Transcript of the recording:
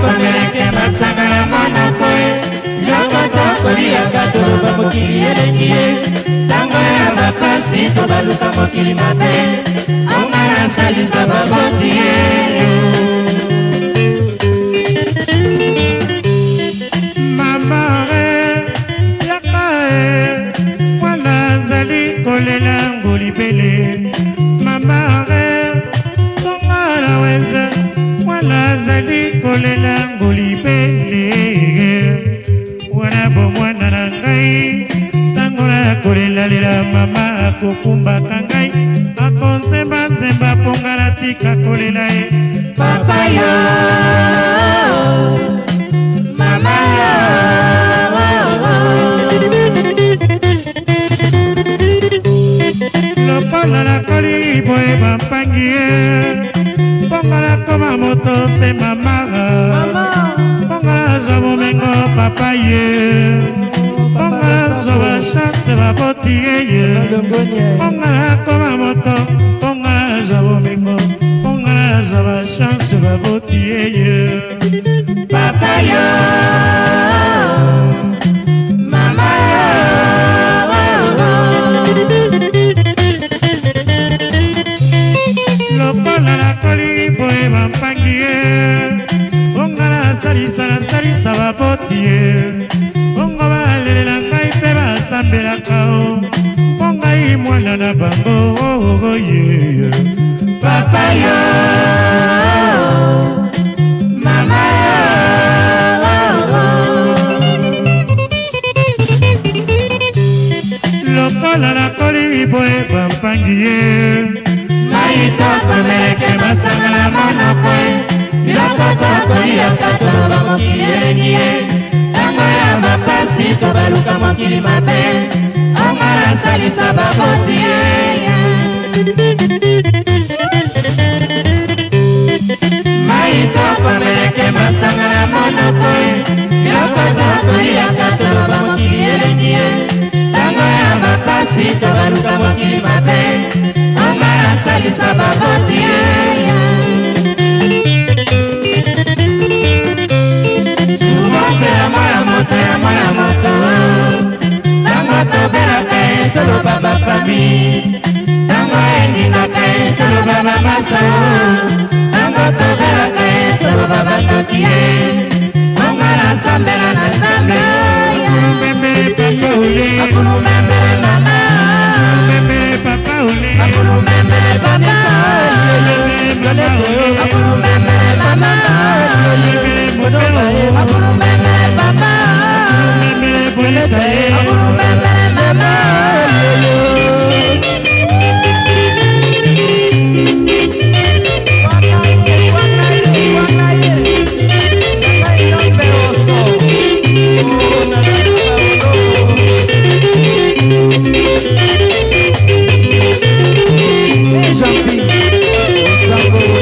tokomelaki masanga ya monoko ye nyoko tokoliaka toloba mokili eleki ye ntango ya bapasi tobaluka mokili mabe onga nasalisa baboti ye nazali kolela ngoli pende wana bomwana na ngai ntango nakolelalela mama akokumbaka ngai akonzembanzemba mponga natika kolela ye papa yo kofe mama bongola zwa bomengo papa ye bongola zwa bachanse baboti ye ye bongola koma moto bongola zwa bomengo bongola zwa bachanse baboti ye ye papa yo basambelaka o mpo ngai mwana na bango oye papa yo mama lokola nakoli boye bampangi ye maitokomeleke basangala monoko ye biloko tokoyoka toba mokili elengi ye bato baluka mokili mabe ongala nsalisa baboti yeya mai tokomeleke masanga na monoko e, biloko tokoyaka toloba mokili elengi ye ntango ya bapasi tobaluka mokili mabe ongala nsalisa baboti yeya famille ntango endinga te toloba bamaster ntango tobela te toloba batoki ye bonga nasambela na nzambe makulu membele mama makulu membele papa makulu membele mama makulu membele papa Thank you.